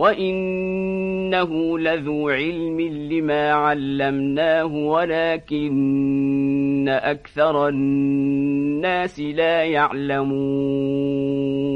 وانه لذو علم لما علمناه ولكن أكثر الناس لا يعلمون